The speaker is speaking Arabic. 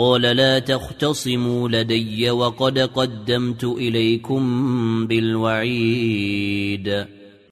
قال لا تختصموا لدي وقد قدمت إليكم بالوعيد.